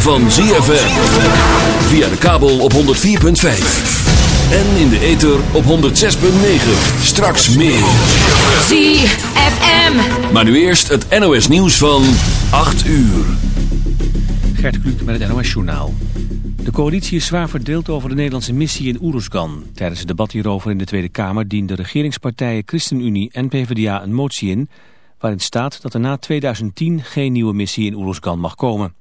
van ZFM. Via de kabel op 104.5. En in de ether op 106.9. Straks meer. ZFM. Maar nu eerst het NOS nieuws van 8 uur. Gert Kluk met het NOS journaal. De coalitie is zwaar verdeeld over de Nederlandse missie in Oeruzgan. Tijdens het debat hierover in de Tweede Kamer dienden regeringspartijen ChristenUnie en PvdA een motie in... waarin staat dat er na 2010 geen nieuwe missie in Oeruzgan mag komen.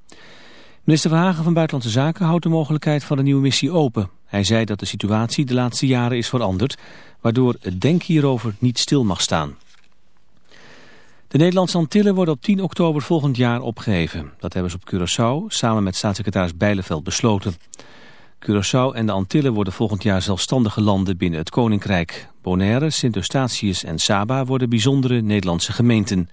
Minister Verhagen van Buitenlandse Zaken houdt de mogelijkheid van een nieuwe missie open. Hij zei dat de situatie de laatste jaren is veranderd, waardoor het denken hierover niet stil mag staan. De Nederlandse Antillen worden op 10 oktober volgend jaar opgeheven. Dat hebben ze op Curaçao samen met staatssecretaris Bijleveld besloten. Curaçao en de Antillen worden volgend jaar zelfstandige landen binnen het Koninkrijk. Bonaire, Sint-Eustatius en Saba worden bijzondere Nederlandse gemeenten.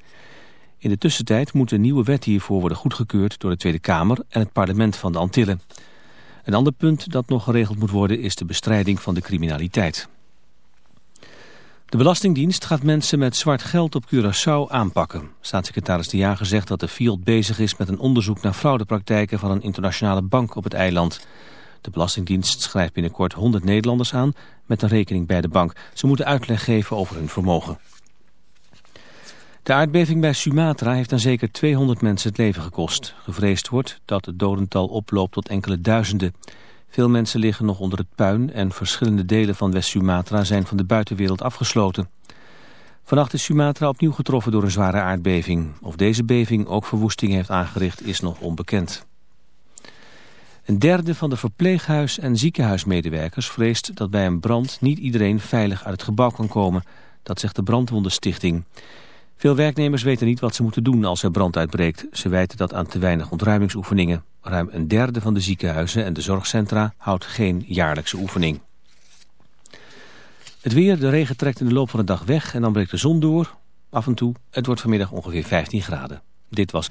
In de tussentijd moet een nieuwe wet hiervoor worden goedgekeurd door de Tweede Kamer en het parlement van de Antillen. Een ander punt dat nog geregeld moet worden is de bestrijding van de criminaliteit. De Belastingdienst gaat mensen met zwart geld op Curaçao aanpakken. Staatssecretaris De Jager zegt dat de FIOD bezig is met een onderzoek naar fraudepraktijken van een internationale bank op het eiland. De Belastingdienst schrijft binnenkort 100 Nederlanders aan met een rekening bij de bank. Ze moeten uitleg geven over hun vermogen. De aardbeving bij Sumatra heeft aan zeker 200 mensen het leven gekost. Gevreesd wordt dat het dodental oploopt tot enkele duizenden. Veel mensen liggen nog onder het puin en verschillende delen van West-Sumatra zijn van de buitenwereld afgesloten. Vannacht is Sumatra opnieuw getroffen door een zware aardbeving. Of deze beving ook verwoesting heeft aangericht is nog onbekend. Een derde van de verpleeghuis- en ziekenhuismedewerkers vreest dat bij een brand niet iedereen veilig uit het gebouw kan komen. Dat zegt de Brandwondenstichting. Veel werknemers weten niet wat ze moeten doen als er brand uitbreekt. Ze wijten dat aan te weinig ontruimingsoefeningen. Ruim een derde van de ziekenhuizen en de zorgcentra houdt geen jaarlijkse oefening. Het weer, de regen trekt in de loop van de dag weg en dan breekt de zon door. Af en toe, het wordt vanmiddag ongeveer 15 graden. Dit was...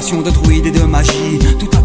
Génération de druides et de magie. Tout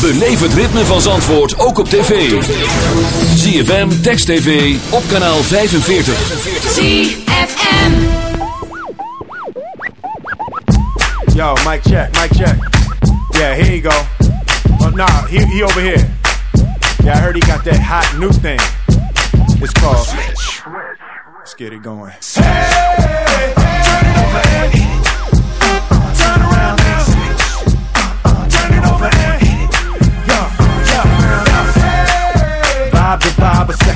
Beleef het ritme van Zandvoort ook op tv. ZFM, Text TV, op kanaal 45. ZFM. Yo, mic check, mic check. Yeah, here you go. Oh, nah, he, he over here. Yeah, I heard he got that hot new thing. It's called Switch. Let's get it going. Hey,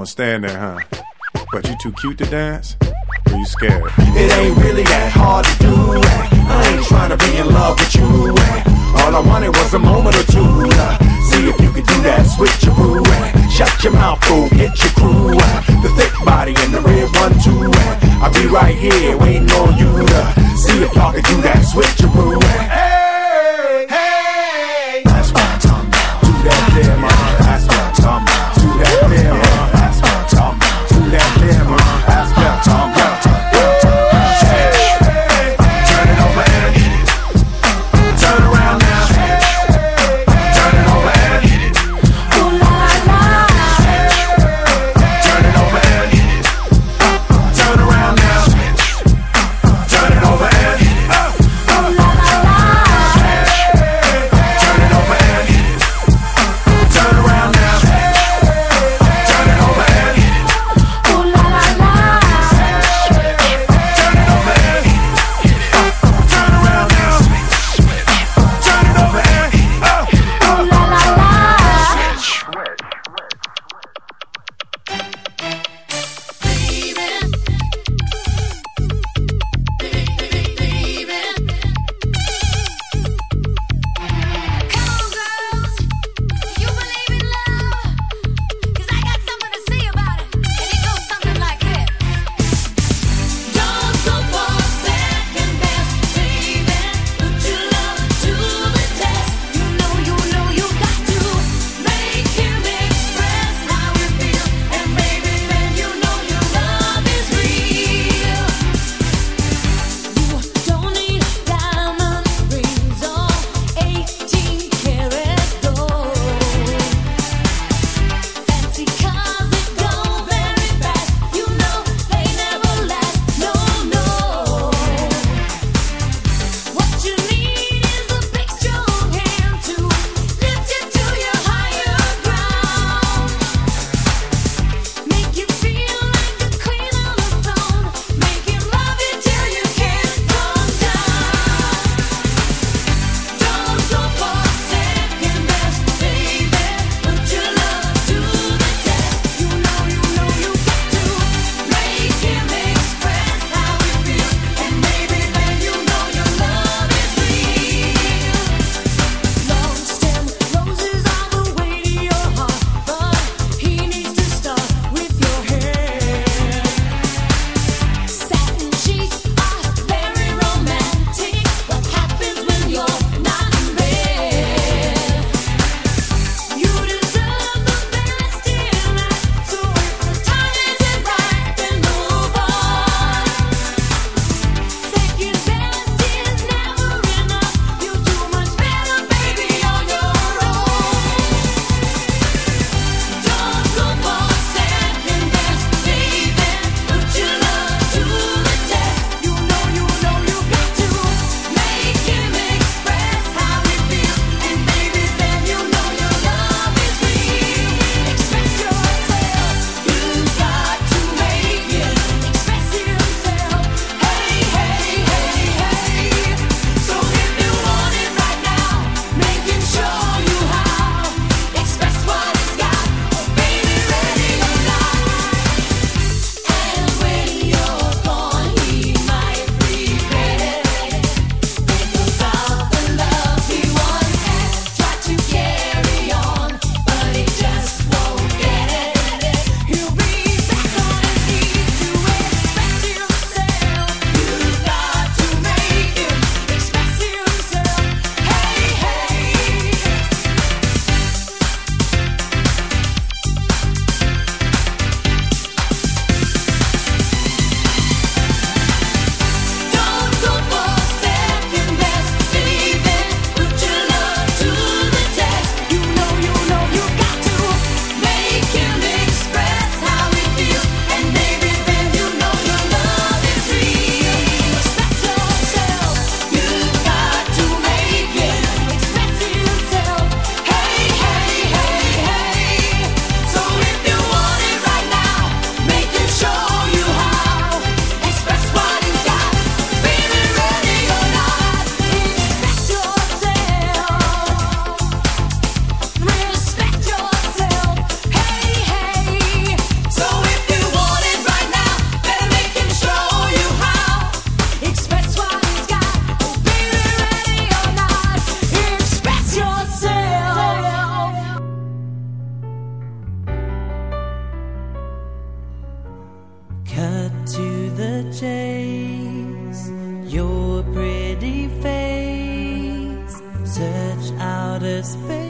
Gonna stand there, huh? But you too cute to dance? Or you scared? It ain't really that hard to do. eh. I ain't trying to be in love with you. eh. All I wanted was a moment or two. uh, See if you could do that switcheroo. eh. Shut your mouth, fool, get your crew. eh. The thick body and the red one, too. eh. I'll be right here waiting on you to see if y'all can do that switcheroo. eh. Cut to the chase, your pretty face, search out a space.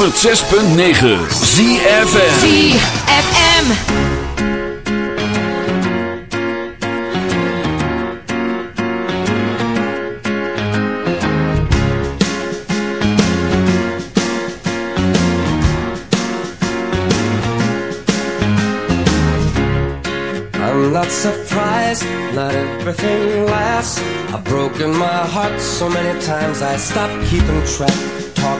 106.9 ZFM. ZFM. I'm not surprised, not everything lasts. I've broken my heart so many times I stopped keeping track.